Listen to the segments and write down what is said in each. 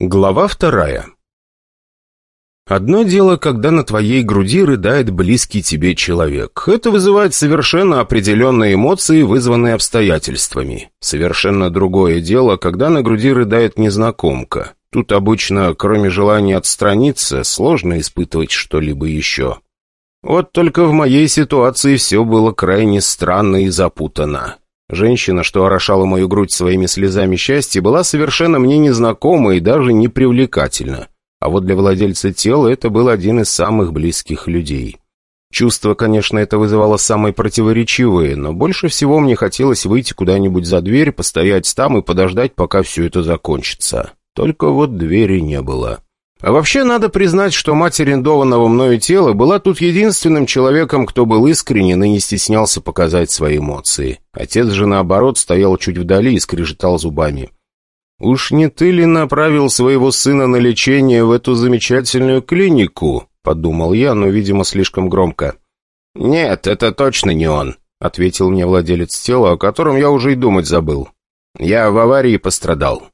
Глава вторая. Одно дело, когда на твоей груди рыдает близкий тебе человек. Это вызывает совершенно определенные эмоции, вызванные обстоятельствами. Совершенно другое дело, когда на груди рыдает незнакомка. Тут обычно, кроме желания отстраниться, сложно испытывать что-либо еще. Вот только в моей ситуации все было крайне странно и запутано. Женщина, что орошала мою грудь своими слезами счастья, была совершенно мне незнакома и даже не привлекательна. А вот для владельца тела это был один из самых близких людей. Чувства, конечно, это вызывало самые противоречивые, но больше всего мне хотелось выйти куда-нибудь за дверь, постоять там и подождать, пока все это закончится. Только вот двери не было. А вообще, надо признать, что мать арендованного мною тела была тут единственным человеком, кто был искренен и не стеснялся показать свои эмоции. Отец же, наоборот, стоял чуть вдали и скрежетал зубами. «Уж не ты ли направил своего сына на лечение в эту замечательную клинику?» — подумал я, но, видимо, слишком громко. «Нет, это точно не он», — ответил мне владелец тела, о котором я уже и думать забыл. «Я в аварии пострадал».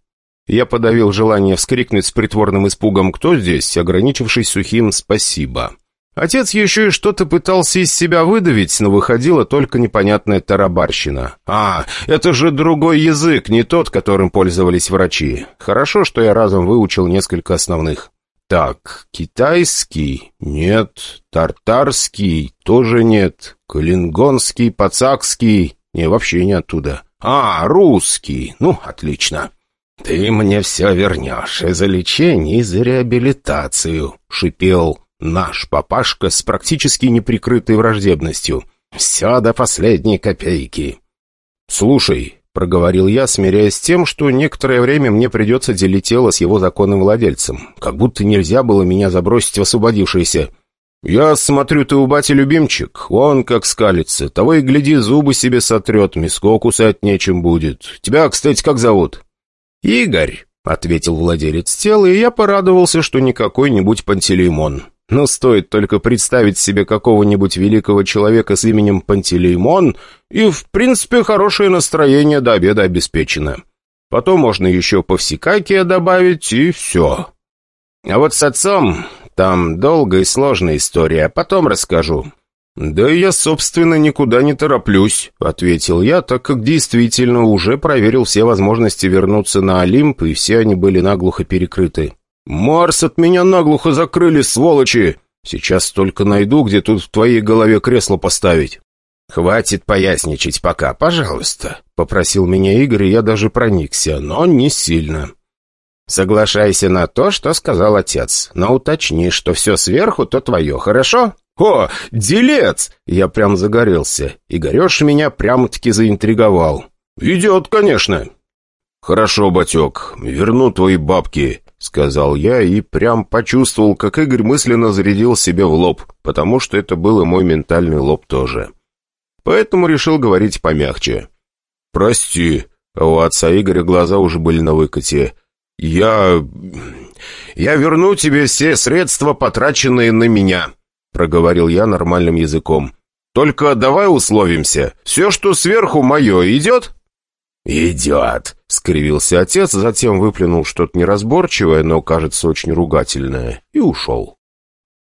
Я подавил желание вскрикнуть с притворным испугом «Кто здесь?», ограничившись сухим «Спасибо». Отец еще и что-то пытался из себя выдавить, но выходила только непонятная тарабарщина. «А, это же другой язык, не тот, которым пользовались врачи. Хорошо, что я разом выучил несколько основных». «Так, китайский? Нет. Тартарский? Тоже нет. Калингонский, пацакский? Не, вообще не оттуда. А, русский. Ну, отлично». «Ты мне все вернешь и за лечение, и за реабилитацию», — шипел наш папашка с практически неприкрытой враждебностью. «Все до последней копейки». «Слушай», — проговорил я, смиряясь с тем, что некоторое время мне придется делить тело с его законным владельцем. Как будто нельзя было меня забросить в освободившееся. «Я смотрю, ты у бати любимчик. Он как скалится. Того и гляди, зубы себе сотрет, миско кусать нечем будет. Тебя, кстати, как зовут?» «Игорь», — ответил владелец тела, и я порадовался, что не какой-нибудь Пантелеймон. Но стоит только представить себе какого-нибудь великого человека с именем Пантелеймон, и, в принципе, хорошее настроение до обеда обеспечено. Потом можно еще повсекакия добавить, и все. А вот с отцом там долгая и сложная история, потом расскажу. «Да я, собственно, никуда не тороплюсь», — ответил я, так как действительно уже проверил все возможности вернуться на Олимп, и все они были наглухо перекрыты. «Марс от меня наглухо закрыли, сволочи! Сейчас только найду, где тут в твоей голове кресло поставить». «Хватит поясничать пока, пожалуйста», — попросил меня Игорь, и я даже проникся, но не сильно. «Соглашайся на то, что сказал отец, но уточни, что все сверху, то твое, хорошо?» «О, делец!» Я прям загорелся. Игореш меня прямо-таки заинтриговал. «Идет, конечно». «Хорошо, батек, верну твои бабки», — сказал я и прям почувствовал, как Игорь мысленно зарядил себе в лоб, потому что это был и мой ментальный лоб тоже. Поэтому решил говорить помягче. «Прости», а у отца Игоря глаза уже были на выкате. «Я... я верну тебе все средства, потраченные на меня», проговорил я нормальным языком. «Только давай условимся. Все, что сверху, мое, идет?» «Идет», — скривился отец, затем выплюнул что-то неразборчивое, но, кажется, очень ругательное, и ушел.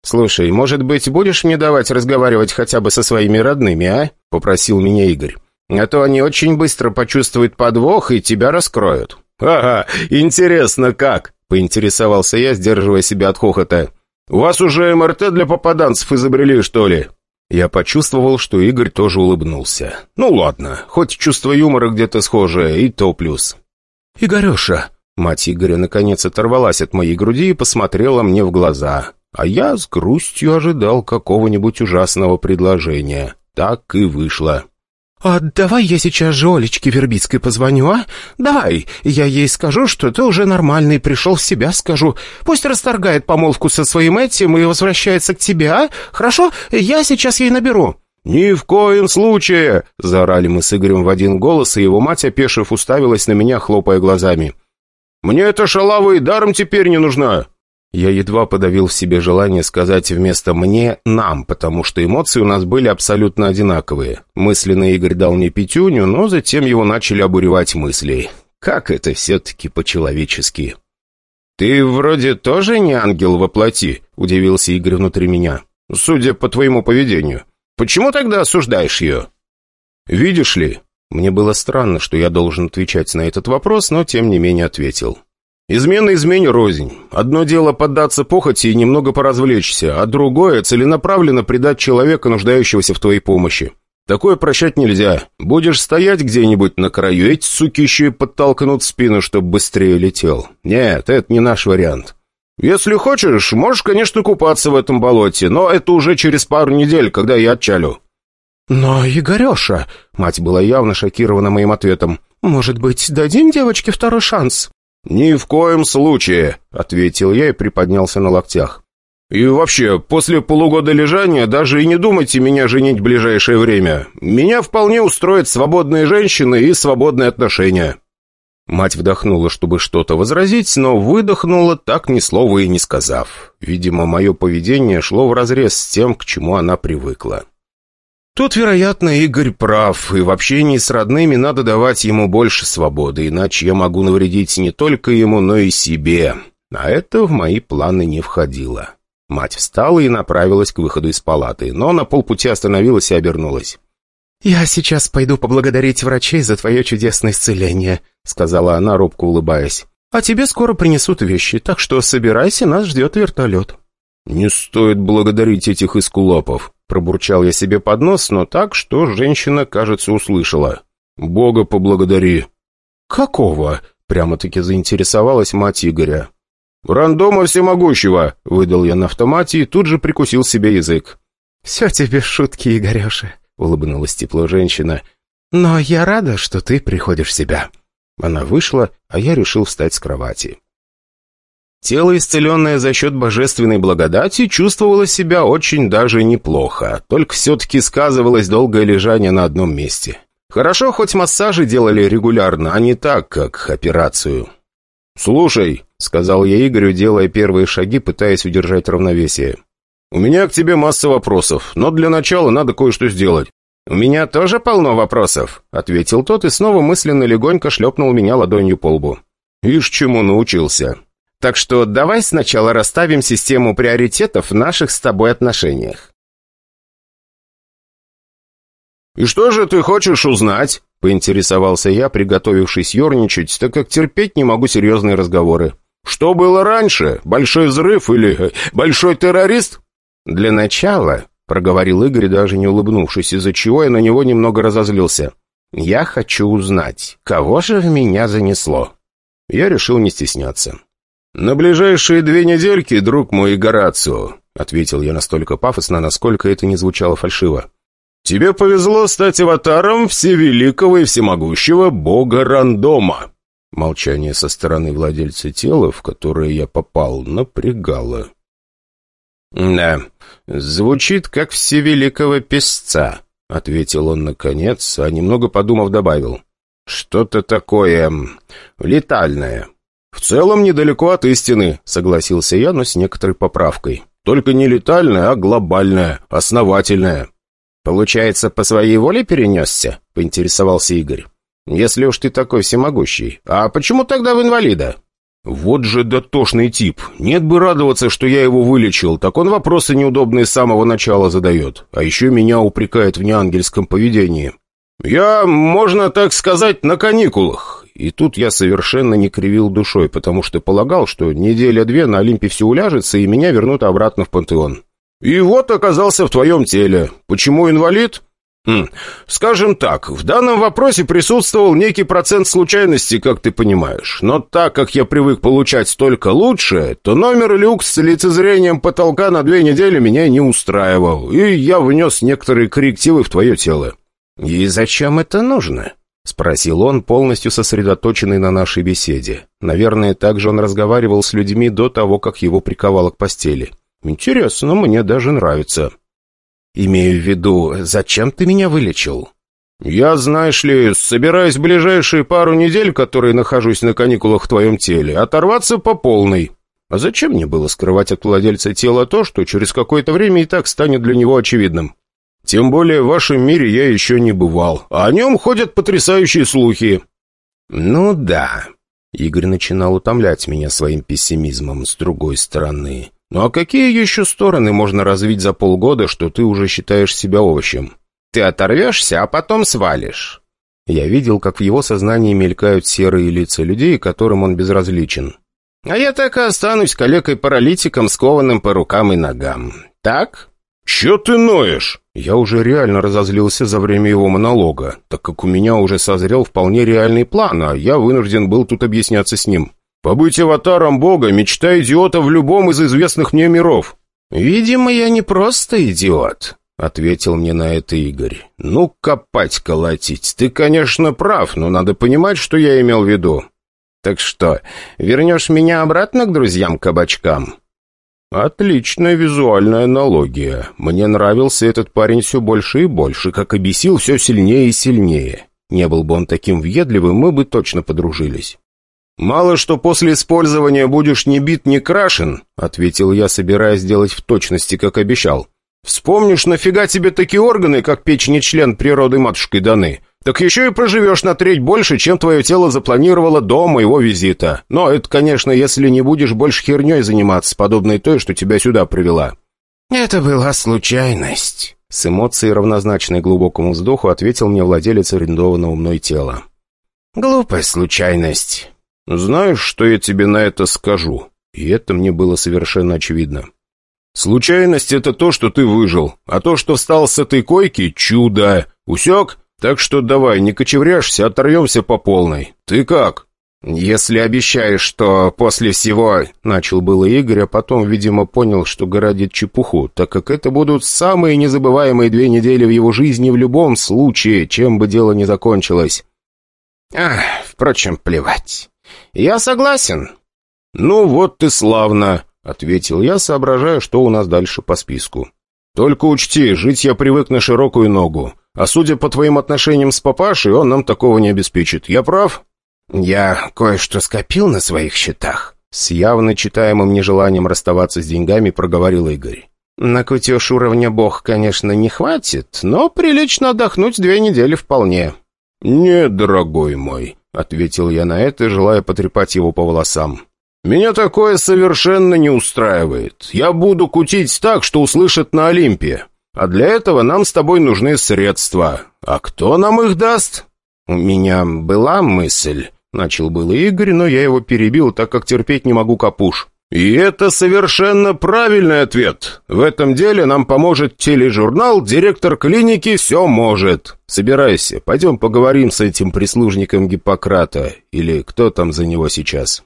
«Слушай, может быть, будешь мне давать разговаривать хотя бы со своими родными, а?» — попросил меня Игорь. «А то они очень быстро почувствуют подвох и тебя раскроют». «Ага, интересно как?» — поинтересовался я, сдерживая себя от хохота. «У вас уже МРТ для попаданцев изобрели, что ли?» Я почувствовал, что Игорь тоже улыбнулся. «Ну ладно, хоть чувство юмора где-то схожее, и то плюс». «Игореша!» Мать Игоря наконец оторвалась от моей груди и посмотрела мне в глаза. А я с грустью ожидал какого-нибудь ужасного предложения. Так и вышло. «А давай я сейчас же Олечке Вербицкой позвоню, а? Давай, я ей скажу, что ты уже нормальный, пришел в себя, скажу. Пусть расторгает помолвку со своим этим и возвращается к тебе, а? Хорошо? Я сейчас ей наберу». «Ни в коем случае!» — заорали мы с Игорем в один голос, и его мать, опешив, уставилась на меня, хлопая глазами. «Мне эта шалава и даром теперь не нужна!» Я едва подавил в себе желание сказать вместо «мне» «нам», потому что эмоции у нас были абсолютно одинаковые. Мысленно Игорь дал мне пятюню, но затем его начали обуревать мысли. Как это все-таки по-человечески? «Ты вроде тоже не ангел во плоти», — удивился Игорь внутри меня. «Судя по твоему поведению. Почему тогда осуждаешь ее?» «Видишь ли, мне было странно, что я должен отвечать на этот вопрос, но тем не менее ответил. «Измена измене рознь. Одно дело поддаться похоти и немного поразвлечься, а другое — целенаправленно предать человека, нуждающегося в твоей помощи. Такое прощать нельзя. Будешь стоять где-нибудь на краю, эти суки еще и подтолкнут спину, чтобы быстрее летел. Нет, это не наш вариант. Если хочешь, можешь, конечно, купаться в этом болоте, но это уже через пару недель, когда я отчалю». «Но, Игореша...» — мать была явно шокирована моим ответом. «Может быть, дадим девочке второй шанс?» «Ни в коем случае», — ответил я и приподнялся на локтях. «И вообще, после полугода лежания даже и не думайте меня женить в ближайшее время. Меня вполне устроят свободные женщины и свободные отношения». Мать вдохнула, чтобы что-то возразить, но выдохнула, так ни слова и не сказав. Видимо, мое поведение шло вразрез с тем, к чему она привыкла. Тут, вероятно, Игорь прав, и в общении с родными надо давать ему больше свободы, иначе я могу навредить не только ему, но и себе. А это в мои планы не входило. Мать встала и направилась к выходу из палаты, но на полпути остановилась и обернулась. «Я сейчас пойду поблагодарить врачей за твое чудесное исцеление», — сказала она, робко улыбаясь. «А тебе скоро принесут вещи, так что собирайся, нас ждет вертолет». «Не стоит благодарить этих искулапов», — пробурчал я себе под нос, но так, что женщина, кажется, услышала. «Бога поблагодари». «Какого?» — прямо-таки заинтересовалась мать Игоря. «Рандома всемогущего!» — выдал я на автомате и тут же прикусил себе язык. «Все тебе шутки, Игореша», — улыбнулась тепло женщина. «Но я рада, что ты приходишь в себя». Она вышла, а я решил встать с кровати. Тело, исцеленное за счет божественной благодати, чувствовало себя очень даже неплохо, только все-таки сказывалось долгое лежание на одном месте. Хорошо, хоть массажи делали регулярно, а не так, как операцию. «Слушай», — сказал я Игорю, делая первые шаги, пытаясь удержать равновесие. «У меня к тебе масса вопросов, но для начала надо кое-что сделать». «У меня тоже полно вопросов», — ответил тот и снова мысленно легонько шлепнул меня ладонью по лбу. «Ишь, чему научился». «Так что давай сначала расставим систему приоритетов в наших с тобой отношениях». «И что же ты хочешь узнать?» — поинтересовался я, приготовившись ерничать, так как терпеть не могу серьезные разговоры. «Что было раньше? Большой взрыв или э, большой террорист?» «Для начала», — проговорил Игорь, даже не улыбнувшись, из-за чего я на него немного разозлился. «Я хочу узнать, кого же в меня занесло?» Я решил не стесняться. «На ближайшие две недельки, друг мой Горацио», — ответил я настолько пафосно, насколько это не звучало фальшиво. «Тебе повезло стать аватаром всевеликого и всемогущего бога рандома». Молчание со стороны владельца тела, в которое я попал, напрягало. «Да, звучит как всевеликого песца», — ответил он наконец, а немного подумав добавил. «Что-то такое... летальное». «В целом недалеко от истины», — согласился я, но с некоторой поправкой. «Только не летальное, а глобальное, основательное». «Получается, по своей воле перенесся?» — поинтересовался Игорь. «Если уж ты такой всемогущий. А почему тогда в инвалида?» «Вот же дотошный тип. Нет бы радоваться, что я его вылечил, так он вопросы неудобные с самого начала задает. А еще меня упрекает в неангельском поведении». «Я, можно так сказать, на каникулах. И тут я совершенно не кривил душой, потому что полагал, что неделя-две на Олимпе все уляжется, и меня вернут обратно в пантеон. «И вот оказался в твоем теле. Почему инвалид?» хм, «Скажем так, в данном вопросе присутствовал некий процент случайности, как ты понимаешь. Но так как я привык получать столько лучше, то номер люкс с лицезрением потолка на две недели меня не устраивал, и я внес некоторые коррективы в твое тело». «И зачем это нужно?» — спросил он, полностью сосредоточенный на нашей беседе. Наверное, так же он разговаривал с людьми до того, как его приковало к постели. «Интересно, мне даже нравится». «Имею в виду, зачем ты меня вылечил?» «Я, знаешь ли, собираюсь в ближайшие пару недель, которые нахожусь на каникулах в твоем теле, оторваться по полной. А зачем мне было скрывать от владельца тела то, что через какое-то время и так станет для него очевидным? Тем более в вашем мире я еще не бывал, а о нем ходят потрясающие слухи». «Ну да, Игорь начинал утомлять меня своим пессимизмом с другой стороны. «Ну а какие еще стороны можно развить за полгода, что ты уже считаешь себя овощем? Ты оторвешься, а потом свалишь». Я видел, как в его сознании мелькают серые лица людей, которым он безразличен. «А я так и останусь калекой-паралитиком, скованным по рукам и ногам. Так?» «Че ты ноешь?» Я уже реально разозлился за время его монолога, так как у меня уже созрел вполне реальный план, а я вынужден был тут объясняться с ним. Побыть аватаром бога — мечта идиота в любом из известных мне миров». «Видимо, я не просто идиот», — ответил мне на это Игорь. «Ну, копать, колотить. Ты, конечно, прав, но надо понимать, что я имел в виду». «Так что, вернешь меня обратно к друзьям-кабачкам?» «Отличная визуальная аналогия. Мне нравился этот парень все больше и больше, как и бесил все сильнее и сильнее. Не был бы он таким въедливым, мы бы точно подружились». «Мало что после использования будешь ни бит, ни крашен», — ответил я, собираясь сделать в точности, как обещал. «Вспомнишь, нафига тебе такие органы, как печень и член природы матушкой даны? Так еще и проживешь на треть больше, чем твое тело запланировало до моего визита. Но это, конечно, если не будешь больше херней заниматься, подобной той, что тебя сюда привела». «Это была случайность», — с эмоцией, равнозначной глубокому вздоху, ответил мне владелец арендованного мной тела. «Глупая случайность. «Знаешь, что я тебе на это скажу?» И это мне было совершенно очевидно. «Случайность — это то, что ты выжил, а то, что встал с этой койки — чудо. Усек? Так что давай, не кочевряшься, оторвемся по полной. Ты как?» «Если обещаешь, что после всего...» — начал было Игорь, а потом, видимо, понял, что городит чепуху, так как это будут самые незабываемые две недели в его жизни в любом случае, чем бы дело ни закончилось. «Ах, впрочем, плевать». «Я согласен». «Ну вот ты славно», — ответил я, соображая, что у нас дальше по списку. «Только учти, жить я привык на широкую ногу. А судя по твоим отношениям с папашей, он нам такого не обеспечит. Я прав?» «Я кое-что скопил на своих счетах», — с явно читаемым нежеланием расставаться с деньгами проговорил Игорь. «На кутеж уровня бог, конечно, не хватит, но прилично отдохнуть две недели вполне». «Нет, дорогой мой», — ответил я на это, желая потрепать его по волосам. «Меня такое совершенно не устраивает. Я буду кутить так, что услышат на Олимпе. А для этого нам с тобой нужны средства. А кто нам их даст?» «У меня была мысль», — начал было Игорь, но я его перебил, так как терпеть не могу капуш. «И это совершенно правильный ответ. В этом деле нам поможет тележурнал «Директор клиники все может». Собирайся, пойдем поговорим с этим прислужником Гиппократа. Или кто там за него сейчас?»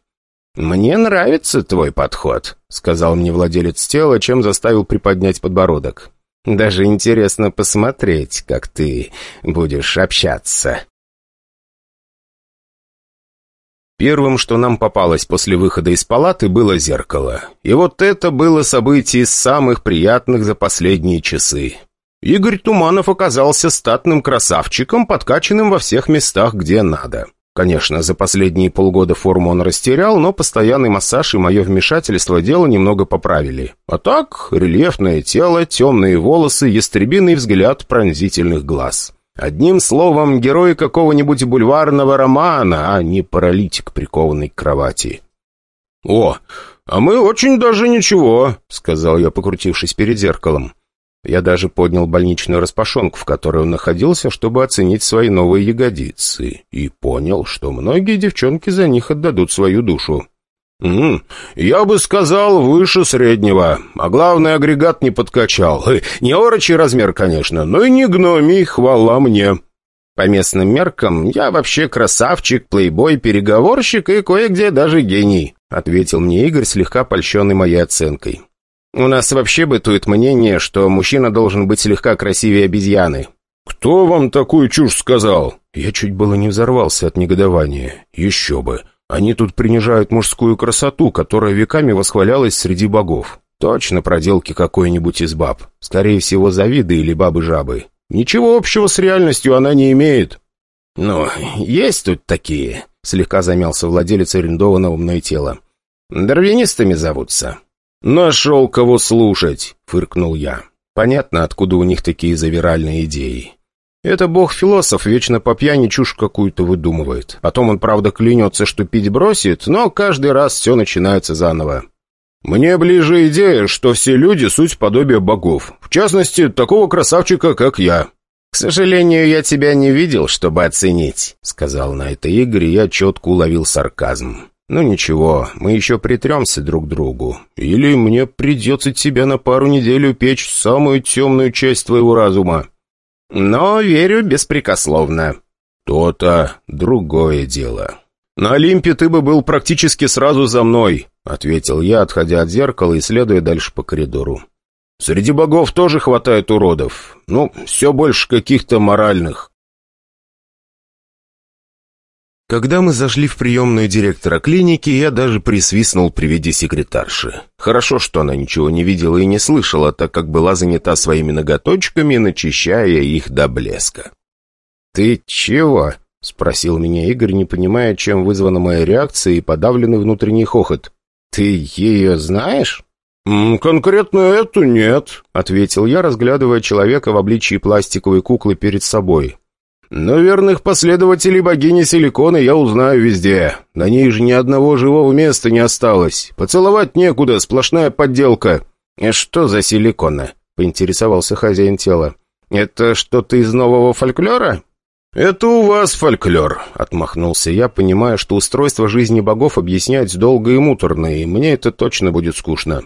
«Мне нравится твой подход», — сказал мне владелец тела, чем заставил приподнять подбородок. «Даже интересно посмотреть, как ты будешь общаться». Первым, что нам попалось после выхода из палаты, было зеркало. И вот это было событие из самых приятных за последние часы. Игорь Туманов оказался статным красавчиком, подкачанным во всех местах, где надо. Конечно, за последние полгода форму он растерял, но постоянный массаж и мое вмешательство дело немного поправили. А так, рельефное тело, темные волосы, ястребиный взгляд пронзительных глаз. Одним словом, герой какого-нибудь бульварного романа, а не паралитик, прикованный к кровати. «О, а мы очень даже ничего», — сказал я, покрутившись перед зеркалом. Я даже поднял больничную распашонку, в которой он находился, чтобы оценить свои новые ягодицы, и понял, что многие девчонки за них отдадут свою душу. «М -м, «Я бы сказал, выше среднего. А главный агрегат не подкачал. Не орочий размер, конечно, но и не гномий, хвала мне». По местным меркам, я вообще красавчик, плейбой, переговорщик и кое-где даже гений», ответил мне Игорь, слегка польщенный моей оценкой. «У нас вообще бытует мнение, что мужчина должен быть слегка красивее обезьяны». «Кто вам такую чушь сказал?» Я чуть было не взорвался от негодования. «Еще бы. Они тут принижают мужскую красоту, которая веками восхвалялась среди богов. Точно проделки какой-нибудь из баб. Скорее всего, завиды или бабы-жабы. Ничего общего с реальностью она не имеет. «Ну, есть тут такие», — слегка замялся владелец арендованного мной тела. «Дарвинистами зовутся». «Нашел кого слушать», — фыркнул я. «Понятно, откуда у них такие завиральные идеи. Это бог-философ вечно по пьяни чушь какую-то выдумывает. Потом он, правда, клянется, что пить бросит, но каждый раз все начинается заново. Мне ближе идея, что все люди — суть подобия богов. В частности, такого красавчика, как я. «К сожалению, я тебя не видел, чтобы оценить», — сказал на это Игорь, и я четко уловил сарказм. «Ну ничего, мы еще притремся друг другу. Или мне придется тебя на пару недель упечь в самую темную часть твоего разума». «Но верю беспрекословно». «То-то другое дело». «На Олимпе ты бы был практически сразу за мной», — ответил я, отходя от зеркала и следуя дальше по коридору. Среди богов тоже хватает уродов. Ну, все больше каких-то моральных. Когда мы зашли в приемную директора клиники, я даже присвистнул при виде секретарши. Хорошо, что она ничего не видела и не слышала, так как была занята своими ноготочками, начищая их до блеска. «Ты чего?» — спросил меня Игорь, не понимая, чем вызвана моя реакция и подавленный внутренний хохот. «Ты ее знаешь?» «Конкретно эту нет», — ответил я, разглядывая человека в обличии пластиковой куклы перед собой. «Но верных последователей богини Силикона я узнаю везде. На ней же ни одного живого места не осталось. Поцеловать некуда, сплошная подделка». «И что за силикона?» — поинтересовался хозяин тела. «Это что-то из нового фольклора?» «Это у вас фольклор», — отмахнулся я, понимая, что устройство жизни богов объяснять долго и муторно, и мне это точно будет скучно.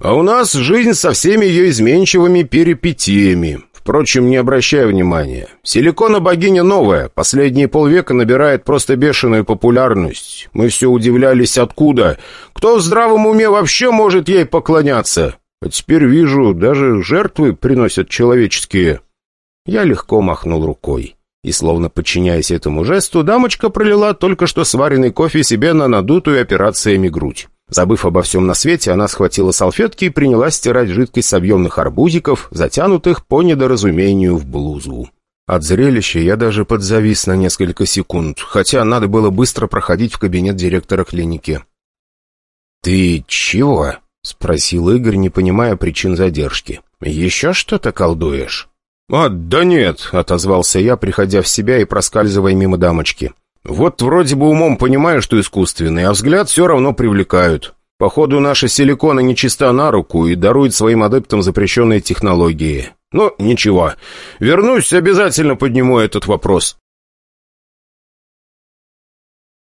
А у нас жизнь со всеми ее изменчивыми перипетиями. Впрочем, не обращая внимания. Силикона богиня новая, последние полвека набирает просто бешеную популярность. Мы все удивлялись, откуда. Кто в здравом уме вообще может ей поклоняться? А теперь вижу, даже жертвы приносят человеческие. Я легко махнул рукой. И, словно подчиняясь этому жесту, дамочка пролила только что сваренный кофе себе на надутую операциями грудь. Забыв обо всем на свете, она схватила салфетки и принялась стирать жидкость с объемных арбузиков, затянутых по недоразумению в блузу. От зрелища я даже подзавис на несколько секунд, хотя надо было быстро проходить в кабинет директора клиники. «Ты чего?» — спросил Игорь, не понимая причин задержки. «Еще что-то колдуешь?» «А, да нет», — отозвался я, приходя в себя и проскальзывая мимо дамочки. Вот вроде бы умом понимаю, что искусственный, а взгляд все равно привлекают. Походу, наша силикона нечиста на руку и дарует своим адептам запрещенные технологии. Но ничего. Вернусь, обязательно подниму этот вопрос.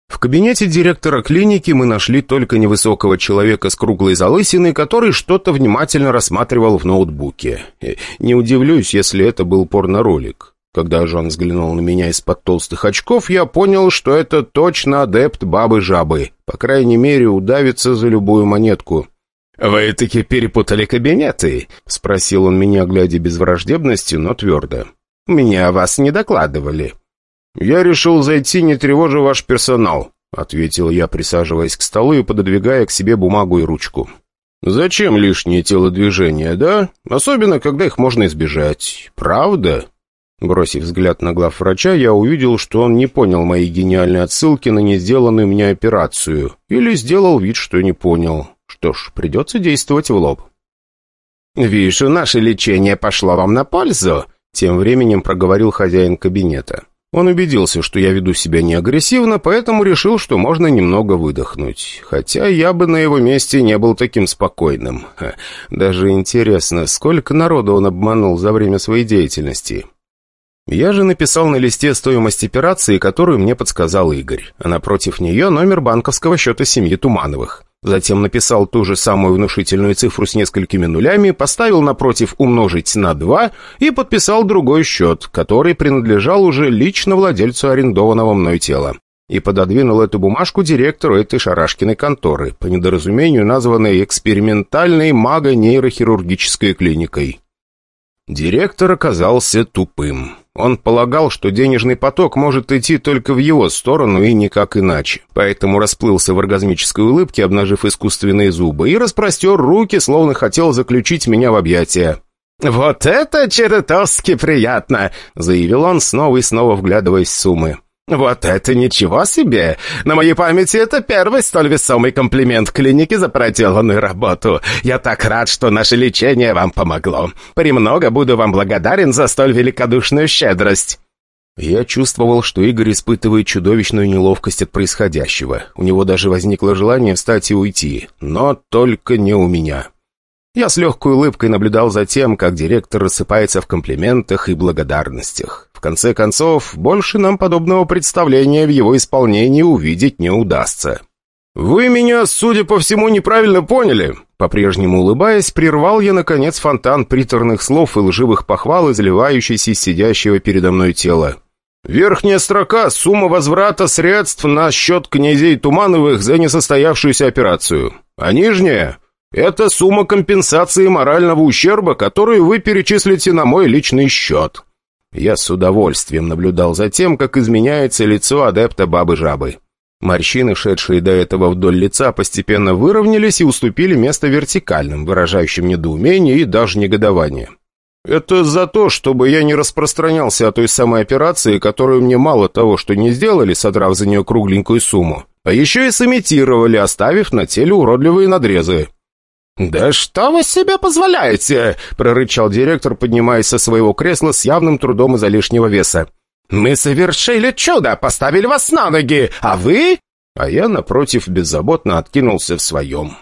В кабинете директора клиники мы нашли только невысокого человека с круглой залысиной, который что-то внимательно рассматривал в ноутбуке. Э, не удивлюсь, если это был порноролик. Когда Жан взглянул на меня из-под толстых очков, я понял, что это точно адепт бабы-жабы. По крайней мере, удавится за любую монетку. «Вы таки перепутали кабинеты?» — спросил он меня, глядя без враждебности, но твердо. «Меня о вас не докладывали». «Я решил зайти, не тревожа ваш персонал», — ответил я, присаживаясь к столу и пододвигая к себе бумагу и ручку. «Зачем лишние телодвижения, да? Особенно, когда их можно избежать. Правда?» Бросив взгляд на глав врача, я увидел, что он не понял моей гениальной отсылки на не сделанную мне операцию. Или сделал вид, что не понял. Что ж, придется действовать в лоб. «Вижу, наше лечение пошло вам на пользу», — тем временем проговорил хозяин кабинета. Он убедился, что я веду себя не агрессивно, поэтому решил, что можно немного выдохнуть. Хотя я бы на его месте не был таким спокойным. Даже интересно, сколько народу он обманул за время своей деятельности. Я же написал на листе стоимость операции, которую мне подсказал Игорь, а напротив нее номер банковского счета семьи Тумановых. Затем написал ту же самую внушительную цифру с несколькими нулями, поставил напротив «умножить на 2» и подписал другой счет, который принадлежал уже лично владельцу арендованного мной тела. И пододвинул эту бумажку директору этой шарашкиной конторы, по недоразумению названной экспериментальной маго-нейрохирургической клиникой. Директор оказался тупым. Он полагал, что денежный поток может идти только в его сторону и никак иначе. Поэтому расплылся в оргазмической улыбке, обнажив искусственные зубы, и распростер руки, словно хотел заключить меня в объятия. «Вот это чертовски приятно!» — заявил он, снова и снова вглядываясь в суммы. «Вот это ничего себе! На моей памяти это первый столь весомый комплимент клинике за проделанную работу. Я так рад, что наше лечение вам помогло. Премного буду вам благодарен за столь великодушную щедрость». Я чувствовал, что Игорь испытывает чудовищную неловкость от происходящего. У него даже возникло желание встать и уйти. Но только не у меня. Я с легкой улыбкой наблюдал за тем, как директор рассыпается в комплиментах и благодарностях. В конце концов, больше нам подобного представления в его исполнении увидеть не удастся. «Вы меня, судя по всему, неправильно поняли!» По-прежнему улыбаясь, прервал я, наконец, фонтан приторных слов и лживых похвал, изливающийся из сидящего передо мной тела. «Верхняя строка — сумма возврата средств на счет князей Тумановых за несостоявшуюся операцию. А нижняя это сумма компенсации морального ущерба, которую вы перечислите на мой личный счет». Я с удовольствием наблюдал за тем, как изменяется лицо адепта Бабы-Жабы. Морщины, шедшие до этого вдоль лица, постепенно выровнялись и уступили место вертикальным, выражающим недоумение и даже негодование. «Это за то, чтобы я не распространялся о той самой операции, которую мне мало того, что не сделали, содрав за нее кругленькую сумму, а еще и сымитировали, оставив на теле уродливые надрезы. «Да что вы себе позволяете?» — прорычал директор, поднимаясь со своего кресла с явным трудом из-за лишнего веса. «Мы совершили чудо, поставили вас на ноги, а вы...» А я, напротив, беззаботно откинулся в своем.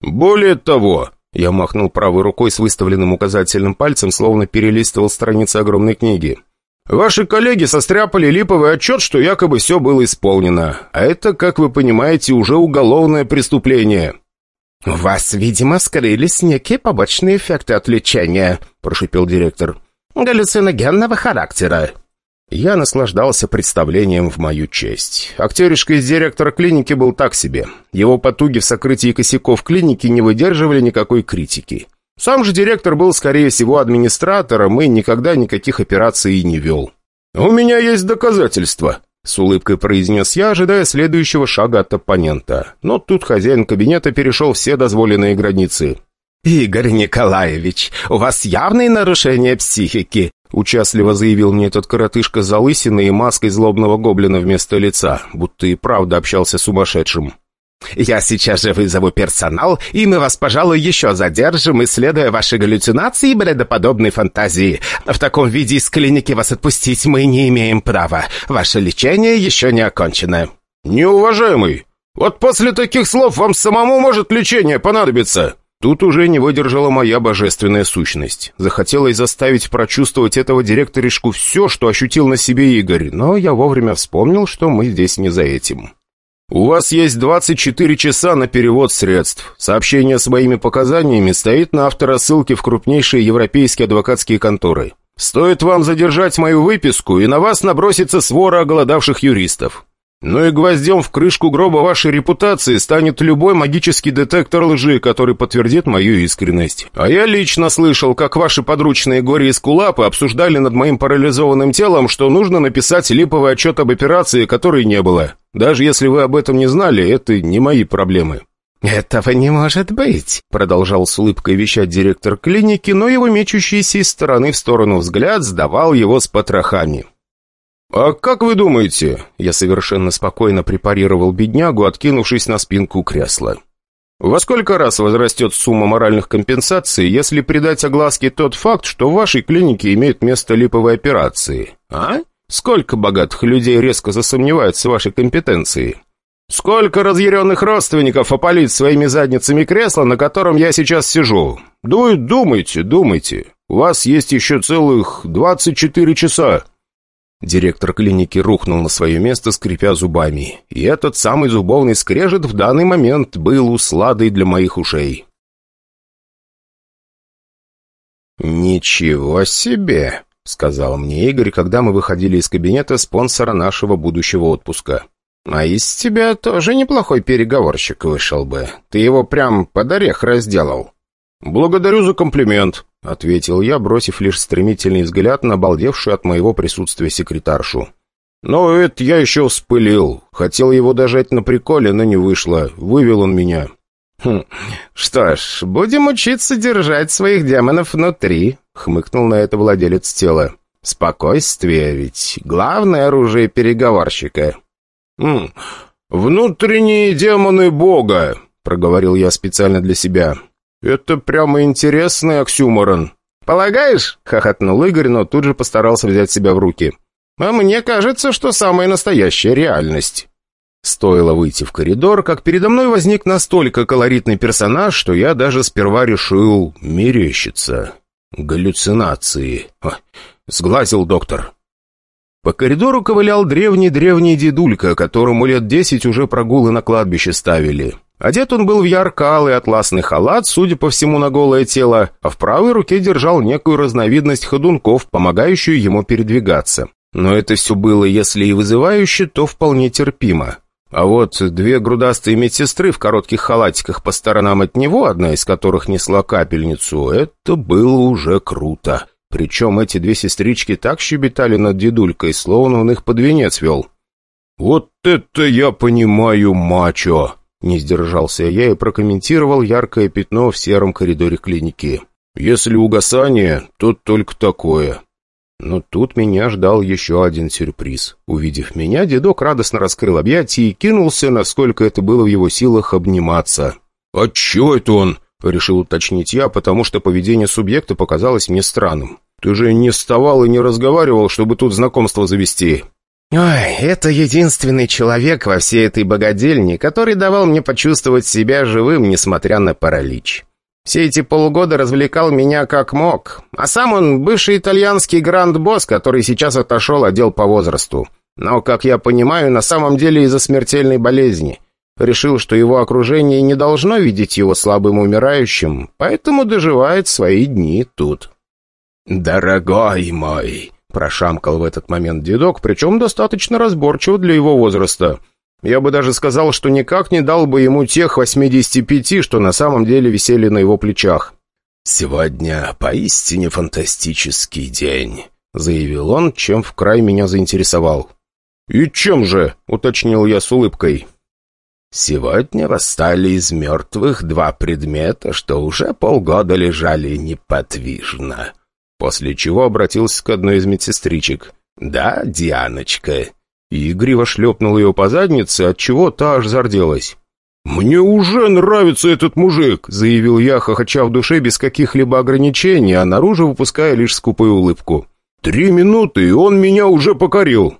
«Более того...» Я махнул правой рукой с выставленным указательным пальцем, словно перелистывал страницы огромной книги. «Ваши коллеги состряпали липовый отчет, что якобы все было исполнено. А это, как вы понимаете, уже уголовное преступление». «У вас, видимо, скрылись некие побочные эффекты от лечения», — прошипел директор. «Галлюциногенного характера». Я наслаждался представлением в мою честь. Актеришка из директора клиники был так себе. Его потуги в сокрытии косяков клиники не выдерживали никакой критики. Сам же директор был, скорее всего, администратором и никогда никаких операций не вел. «У меня есть доказательства», с улыбкой произнес я, ожидая следующего шага от оппонента. Но тут хозяин кабинета перешел все дозволенные границы. «Игорь Николаевич, у вас явные нарушения психики», участливо заявил мне этот коротышка с залысиной и маской злобного гоблина вместо лица, будто и правда общался с сумасшедшим. «Я сейчас же вызову персонал, и мы вас, пожалуй, еще задержим, исследуя ваши галлюцинации и бредоподобные фантазии. В таком виде из клиники вас отпустить мы не имеем права. Ваше лечение еще не окончено». «Неуважаемый, вот после таких слов вам самому может лечение понадобиться». Тут уже не выдержала моя божественная сущность. Захотелось заставить прочувствовать этого директоришку все, что ощутил на себе Игорь, но я вовремя вспомнил, что мы здесь не за этим. «У вас есть 24 часа на перевод средств. Сообщение с моими показаниями стоит на авторассылке в крупнейшие европейские адвокатские конторы. Стоит вам задержать мою выписку, и на вас набросится свора оголодавших юристов. Ну и гвоздем в крышку гроба вашей репутации станет любой магический детектор лжи, который подтвердит мою искренность. А я лично слышал, как ваши подручные горе и скулапы обсуждали над моим парализованным телом, что нужно написать липовый отчет об операции, которой не было. Даже если вы об этом не знали, это не мои проблемы». «Этого не может быть», — продолжал с улыбкой вещать директор клиники, но его мечущийся из стороны в сторону взгляд сдавал его с потрохами. «А как вы думаете?» Я совершенно спокойно препарировал беднягу, откинувшись на спинку кресла. «Во сколько раз возрастет сумма моральных компенсаций, если придать огласке тот факт, что в вашей клинике имеют место липовые операции? А? Сколько богатых людей резко засомневаются в вашей компетенции? Сколько разъяренных родственников опалит своими задницами кресло, на котором я сейчас сижу? Дуй, думайте, думайте. У вас есть еще целых 24 часа». Директор клиники рухнул на свое место, скрипя зубами. И этот самый зубовный скрежет в данный момент был усладой для моих ушей. «Ничего себе!» — сказал мне Игорь, когда мы выходили из кабинета спонсора нашего будущего отпуска. «А из тебя тоже неплохой переговорщик вышел бы. Ты его прям под орех разделал». «Благодарю за комплимент», — ответил я, бросив лишь стремительный взгляд на обалдевшую от моего присутствия секретаршу. «Но это я еще вспылил. Хотел его дожать на приколе, но не вышло. Вывел он меня». «Хм, что ж, будем учиться держать своих демонов внутри», — хмыкнул на это владелец тела. Спокойствие ведь главное оружие переговорщика». «М -м, «Внутренние демоны Бога», — проговорил я специально для себя. «Это прямо интересный оксюморон». «Полагаешь?» — хохотнул Игорь, но тут же постарался взять себя в руки. «А мне кажется, что самая настоящая реальность». Стоило выйти в коридор, как передо мной возник настолько колоритный персонаж, что я даже сперва решил мерещиться. Галлюцинации. Ха, сглазил доктор. По коридору ковылял древний-древний дедулька, которому лет десять уже прогулы на кладбище ставили. Одет он был в ярко-алый атласный халат, судя по всему, на голое тело, а в правой руке держал некую разновидность ходунков, помогающую ему передвигаться. Но это все было, если и вызывающе, то вполне терпимо. А вот две грудастые медсестры в коротких халатиках по сторонам от него, одна из которых несла капельницу, это было уже круто. Причем эти две сестрички так щебетали над дедулькой, словно он их под венец вел. «Вот это я понимаю, мачо!» Не сдержался я и прокомментировал яркое пятно в сером коридоре клиники. «Если угасание, то только такое. Но тут меня ждал еще один сюрприз. Увидев меня, дедок радостно раскрыл объятия и кинулся, насколько это было в его силах, обниматься. «А чего это он?» — решил уточнить я, потому что поведение субъекта показалось мне странным. «Ты же не вставал и не разговаривал, чтобы тут знакомство завести». «Ой, это единственный человек во всей этой богадельне, который давал мне почувствовать себя живым, несмотря на паралич. Все эти полгода развлекал меня как мог. А сам он бывший итальянский гранд-босс, который сейчас отошел отдел по возрасту. Но, как я понимаю, на самом деле из-за смертельной болезни. Решил, что его окружение не должно видеть его слабым умирающим, поэтому доживает свои дни тут. «Дорогой мой!» — прошамкал в этот момент дедок, причем достаточно разборчиво для его возраста — я бы даже сказал, что никак не дал бы ему тех 85, что на самом деле висели на его плечах. «Сегодня поистине фантастический день», — заявил он, чем в край меня заинтересовал. «И чем же?» — уточнил я с улыбкой. «Сегодня восстали из мертвых два предмета, что уже полгода лежали неподвижно». После чего обратился к одной из медсестричек. «Да, Дианочка, и игриво шлепнул ее по заднице, отчего та аж зарделась. «Мне уже нравится этот мужик», — заявил я, хохоча в душе без каких-либо ограничений, а наружу выпуская лишь скупую улыбку. «Три минуты, и он меня уже покорил».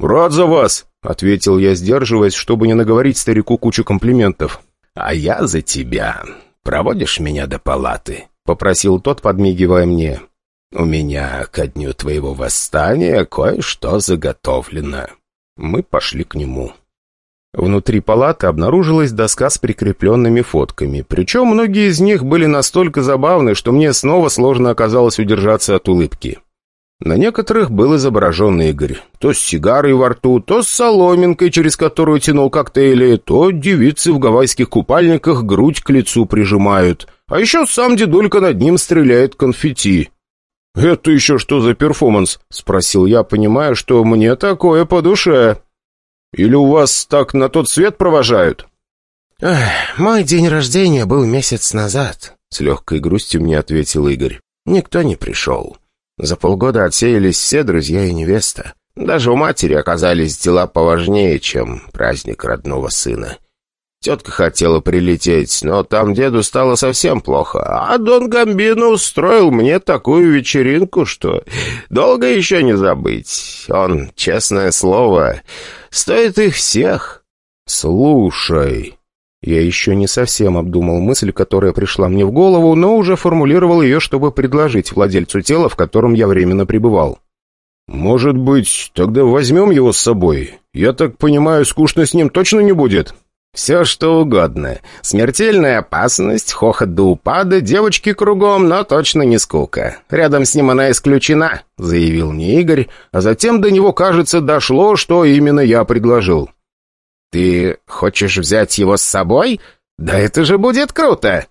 «Рад за вас», — ответил я, сдерживаясь, чтобы не наговорить старику кучу комплиментов. «А я за тебя. Проводишь меня до палаты?» — попросил тот, подмигивая мне. «У меня ко дню твоего восстания кое-что заготовлено». Мы пошли к нему. Внутри палаты обнаружилась доска с прикрепленными фотками. Причем многие из них были настолько забавны, что мне снова сложно оказалось удержаться от улыбки. На некоторых был изображен Игорь. То с сигарой во рту, то с соломинкой, через которую тянул коктейли, то девицы в гавайских купальниках грудь к лицу прижимают. А еще сам дедулька над ним стреляет конфетти. «Это еще что за перформанс?» — спросил я, понимая, что мне такое по душе. «Или у вас так на тот свет провожают?» Эх, «Мой день рождения был месяц назад», — с легкой грустью мне ответил Игорь. «Никто не пришел. За полгода отсеялись все друзья и невеста. Даже у матери оказались дела поважнее, чем праздник родного сына. Тетка хотела прилететь, но там деду стало совсем плохо, а Дон Гамбино устроил мне такую вечеринку, что долго еще не забыть. Он, честное слово, стоит их всех. Слушай, я еще не совсем обдумал мысль, которая пришла мне в голову, но уже формулировал ее, чтобы предложить владельцу тела, в котором я временно пребывал. «Может быть, тогда возьмем его с собой? Я так понимаю, скучно с ним точно не будет?» «Все что угодно. Смертельная опасность, хохот до упада, девочки кругом, но точно не скука. Рядом с ним она исключена», — заявил мне Игорь, а затем до него, кажется, дошло, что именно я предложил. «Ты хочешь взять его с собой? Да это же будет круто!»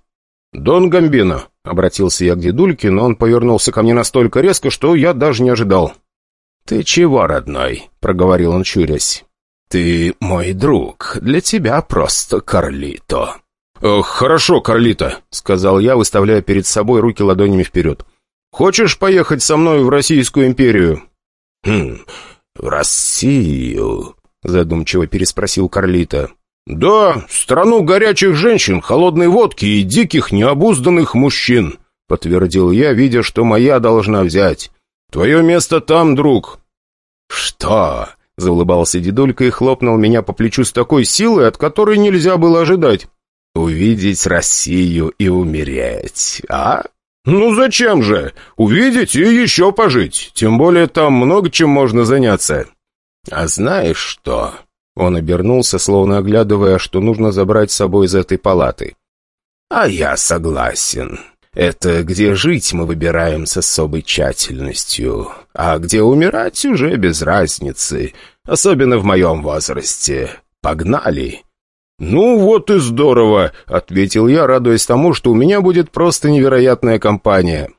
«Дон Гамбино», — обратился я к дедульке, но он повернулся ко мне настолько резко, что я даже не ожидал. «Ты чего, родной?» — проговорил он, чурясь. «Ты мой друг. Для тебя просто Карлито». «Хорошо, Карлито», — сказал я, выставляя перед собой руки ладонями вперед. Хочешь поехать со мной в Российскую империю?» «Хм, в Россию?» — задумчиво переспросил Карлита. «Да, страну горячих женщин, холодной водки и диких необузданных мужчин», — подтвердил я, видя, что моя должна взять. «Твое место там, друг». «Что?» — заулыбался дедулька и хлопнул меня по плечу с такой силой, от которой нельзя было ожидать. «Увидеть Россию и умереть, а?» «Ну зачем же? Увидеть и еще пожить. Тем более там много чем можно заняться». «А знаешь что?» Он обернулся, словно оглядывая, что нужно забрать с собой из этой палаты. «А я согласен. Это где жить мы выбираем с особой тщательностью, а где умирать уже без разницы, особенно в моем возрасте. Погнали!» «Ну вот и здорово», — ответил я, радуясь тому, что у меня будет просто невероятная компания.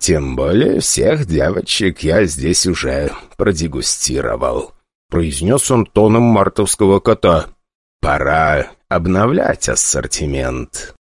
«Тем более всех девочек я здесь уже продегустировал», — произнес он тоном мартовского кота. «Пора обновлять ассортимент».